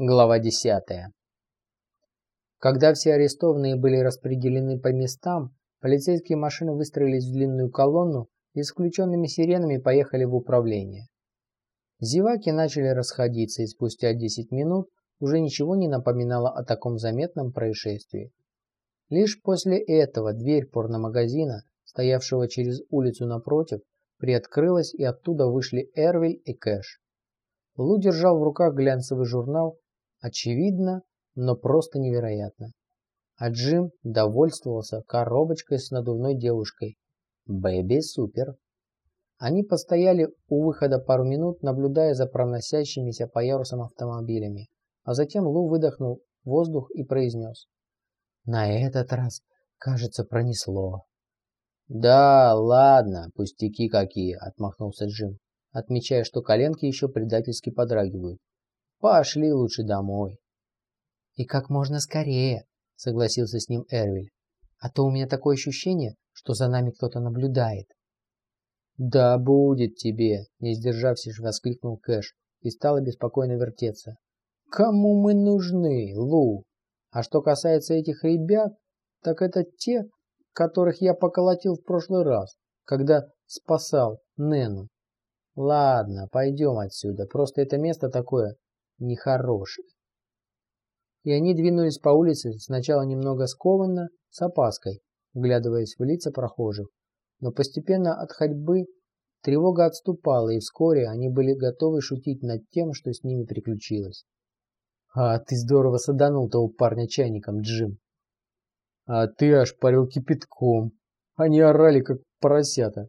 Глава 10. Когда все арестованные были распределены по местам, полицейские машины выстроились в длинную колонну и с включенными сиренами поехали в управление. Зеваки начали расходиться, и спустя 10 минут уже ничего не напоминало о таком заметном происшествии. Лишь после этого дверь порномагазина, стоявшего через улицу напротив, приоткрылась, и оттуда вышли Эрвиль и Кэш. Лу держал в руках глянцевый журнал Очевидно, но просто невероятно. А Джим довольствовался коробочкой с надувной девушкой. Бэби супер. Они постояли у выхода пару минут, наблюдая за проносящимися по ярусам автомобилями, а затем Лу выдохнул воздух и произнес. «На этот раз, кажется, пронесло». «Да, ладно, пустяки какие», — отмахнулся Джим, отмечая, что коленки еще предательски подрагивают. Пошли лучше домой. И как можно скорее, согласился с ним Эрвиль. А то у меня такое ощущение, что за нами кто-то наблюдает. Да будет тебе, не сдержавшись, воскликнул Кэш и стал беспокойно вертеться. Кому мы нужны, Лу? А что касается этих ребят, так это те, которых я поколотил в прошлый раз, когда спасал Нену. Ладно, пойдем отсюда, просто это место такое нехороший. И они двинулись по улице, сначала немного скованно, с опаской, вглядываясь в лица прохожих. Но постепенно от ходьбы тревога отступала, и вскоре они были готовы шутить над тем, что с ними приключилось. «А ты здорово саданул того парня чайником, Джим!» «А ты аж парил кипятком!» Они орали, как поросята.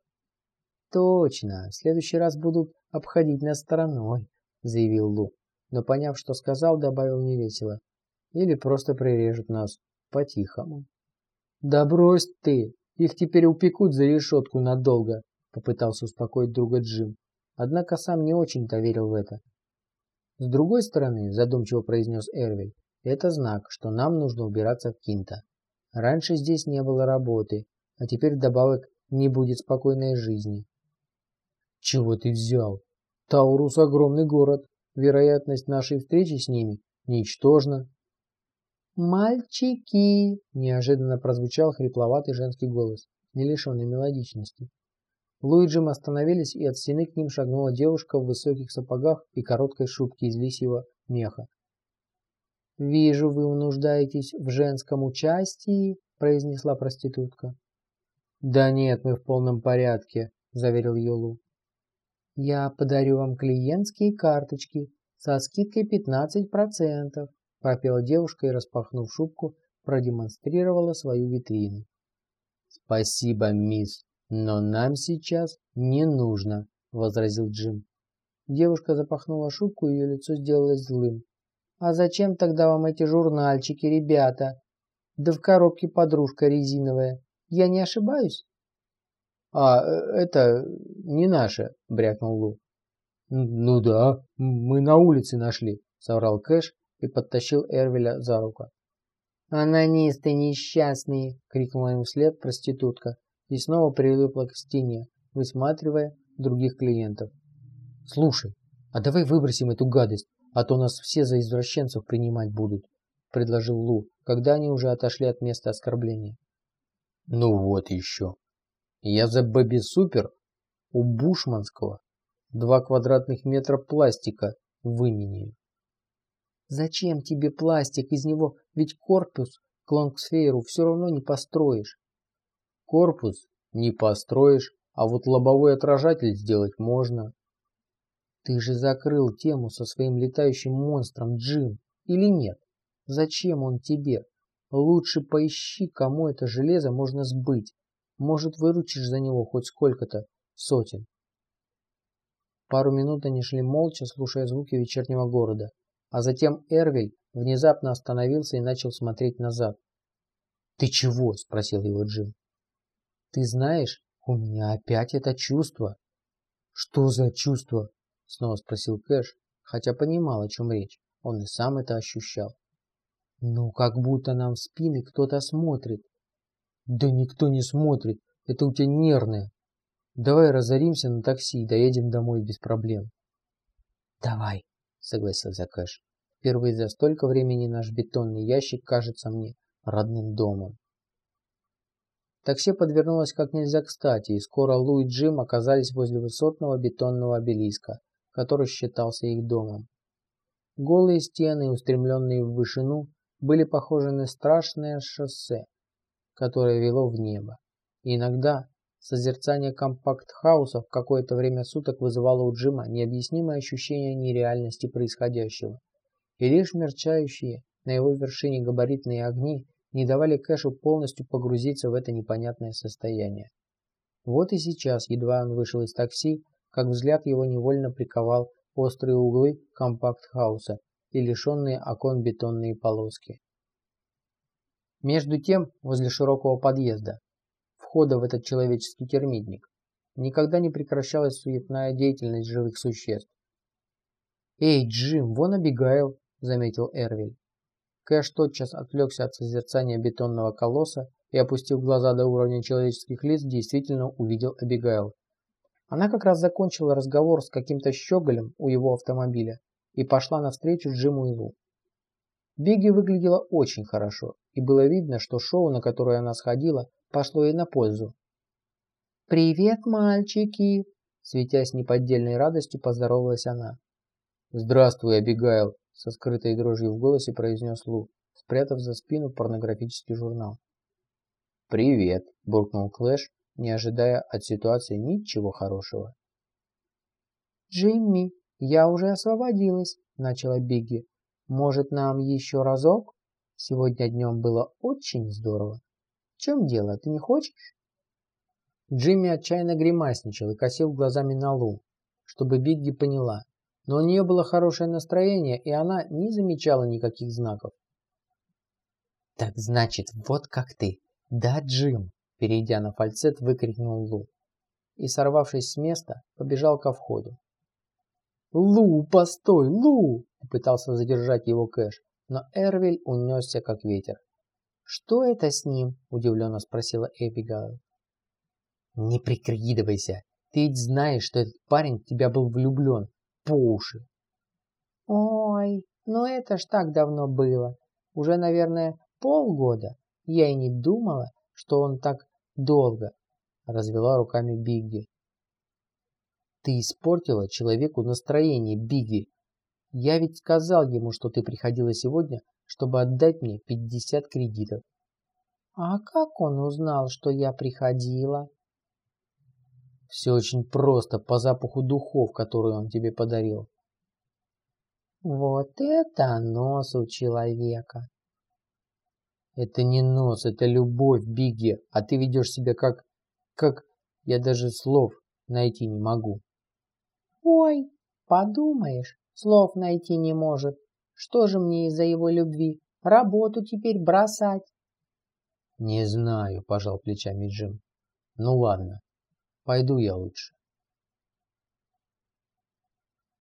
«Точно, в следующий раз будут обходить нас стороной», — заявил Лу но поняв, что сказал, добавил невесело. Или просто прирежут нас по-тихому. Да брось ты, их теперь упекут за решетку надолго, попытался успокоить друга Джим. Однако сам не очень-то верил в это. С другой стороны, задумчиво произнес Эрвиль, это знак, что нам нужно убираться в Кинта. Раньше здесь не было работы, а теперь вдобавок не будет спокойной жизни. Чего ты взял? Таурус огромный город, вероятность нашей встречи с ними ничтожна. «Мальчики!» – неожиданно прозвучал хрипловатый женский голос, не лишенный мелодичности. Лу и Джим остановились, и от стены к ним шагнула девушка в высоких сапогах и короткой шубке из лисьего меха. «Вижу, вы нуждаетесь в женском участии», – произнесла проститутка. «Да нет, мы в полном порядке», – заверил ее Лу. Я подарю вам клиентские карточки со скидкой 15%, пропела девушка и, распахнув шубку, продемонстрировала свою витрину. Спасибо, мисс, но нам сейчас не нужно, возразил Джим. Девушка запахнула шубку, и ее лицо сделалось злым. А зачем тогда вам эти журнальчики, ребята? Да в коробке подружка резиновая. Я не ошибаюсь? «А, э, это не наше», — брякнул Лу. «Ну да, мы на улице нашли», — соврал Кэш и подтащил Эрвеля за руку. «Анонисты несчастные!» — крикнула ему вслед проститутка и снова прилипла к стене, высматривая других клиентов. «Слушай, а давай выбросим эту гадость, а то нас все за извращенцев принимать будут», — предложил Лу, когда они уже отошли от места оскорбления. «Ну вот еще», я за Бэби Супер у Бушманского два квадратных метра пластика выменяю. Зачем тебе пластик из него? Ведь корпус к лонгсфейру все равно не построишь. Корпус не построишь, а вот лобовой отражатель сделать можно. Ты же закрыл тему со своим летающим монстром, Джим, или нет? Зачем он тебе? Лучше поищи, кому это железо можно сбыть. Может, выручишь за него хоть сколько-то сотен. Пару минут они шли молча, слушая звуки вечернего города, а затем Эрвиль внезапно остановился и начал смотреть назад. «Ты чего?» – спросил его Джим. «Ты знаешь, у меня опять это чувство». «Что за чувство?» – снова спросил Кэш, хотя понимал, о чем речь. Он и сам это ощущал. «Ну, как будто нам в спины кто-то смотрит. Да никто не смотрит, это у тебя нервное. Давай разоримся на такси и доедем домой без проблем. Давай, согласился Кэш. Впервые за столько времени наш бетонный ящик кажется мне родным домом. Такси подвернулось как нельзя кстати, и скоро Лу и Джим оказались возле высотного бетонного обелиска, который считался их домом. Голые стены, устремленные в вышину, были похожи на страшное шоссе, которое вело в небо. И иногда созерцание компакт-хаусов какое-то время суток вызывало у Джима необъяснимое ощущение нереальности происходящего. И лишь мерчающие на его вершине габаритные огни не давали Кэшу полностью погрузиться в это непонятное состояние. Вот и сейчас, едва он вышел из такси, как взгляд его невольно приковал острые углы компакт-хауса и лишенные окон бетонные полоски. Между тем, возле широкого подъезда, входа в этот человеческий термитник, никогда не прекращалась суетная деятельность живых существ. «Эй, Джим, вон Абигайл!» – заметил Эрвиль. Кэш тотчас отвлекся от созерцания бетонного колосса и, опустив глаза до уровня человеческих лиц, действительно увидел Абигайл. Она как раз закончила разговор с каким-то щеголем у его автомобиля и пошла навстречу Джиму и Лу. Бигги выглядела очень хорошо, и было видно, что шоу, на которое она сходила, пошло ей на пользу. «Привет, мальчики!» Светясь неподдельной радостью, поздоровалась она. «Здравствуй, Абигайл!» Со скрытой дрожью в голосе произнес Лу, спрятав за спину порнографический журнал. «Привет!» – буркнул Клэш, не ожидая от ситуации ничего хорошего. «Джимми, я уже освободилась», – начала Бигги. «Может, нам еще разок? Сегодня днем было очень здорово. В чем дело, ты не хочешь?» Джимми отчаянно гримасничал и косил глазами на Лу, чтобы Бигги поняла. Но у нее было хорошее настроение, и она не замечала никаких знаков. «Так значит, вот как ты, да, Джим?» Перейдя на фальцет, выкрикнул Лу. И, сорвавшись с места, побежал ко входу. «Лу, постой, Лу!» Попытался задержать его Кэш, но Эрвиль унесся как ветер. «Что это с ним?» – удивленно спросила Эбигайл. «Не прикидывайся. Ты ведь знаешь, что этот парень в тебя был влюблен. По уши». «Ой, ну это ж так давно было. Уже, наверное, полгода. Я и не думала, что он так долго», – развела руками Бигги. Ты испортила человеку настроение, Бигги. Я ведь сказал ему, что ты приходила сегодня, чтобы отдать мне 50 кредитов. А как он узнал, что я приходила? Все очень просто, по запаху духов, которые он тебе подарил. Вот это нос у человека. Это не нос, это любовь, Бигги, а ты ведешь себя как... как... я даже слов найти не могу. Ой, подумаешь, слов найти не может. Что же мне из-за его любви? Работу теперь бросать? Не знаю, пожал плечами Джим. Ну ладно, пойду я лучше.